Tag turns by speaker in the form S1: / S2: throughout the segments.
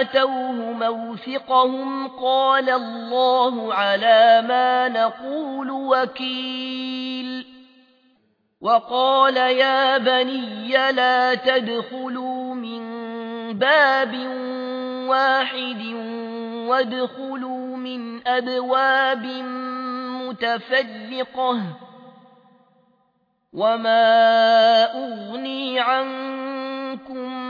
S1: آتوه موثقهم قال الله على ما نقول وكيل وقال يا بني لا تدخلوا من باب واحد وادخلوا من أبواب متفرقة وما أغني عنكم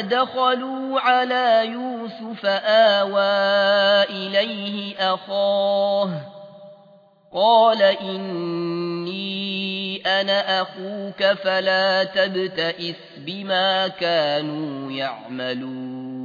S1: دخلوا على يوسف آوى إليه أخاه قال إني أنا أخوك فلا تبتئس بما كانوا يعملون